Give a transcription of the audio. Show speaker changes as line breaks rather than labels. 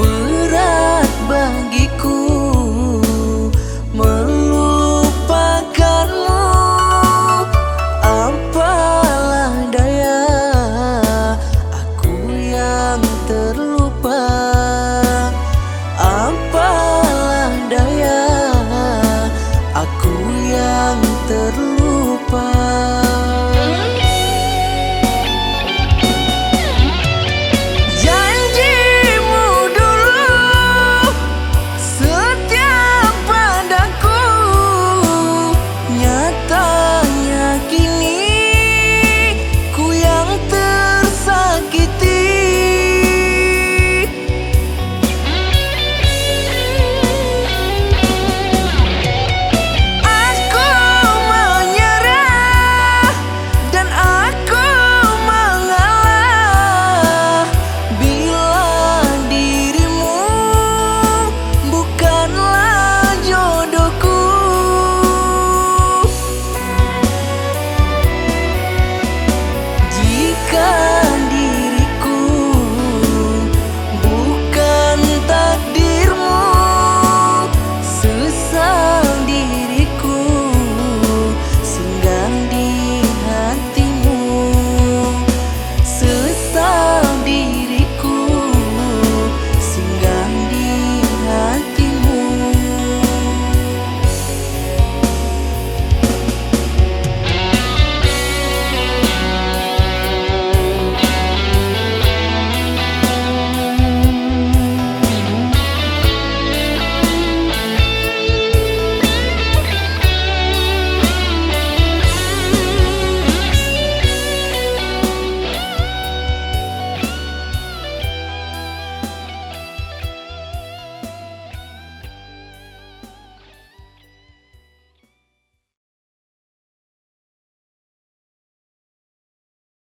Berat bagiku Melupakanmu. Apalah daya Aku yang terlupa. Apalah daya Aku yang terlupa.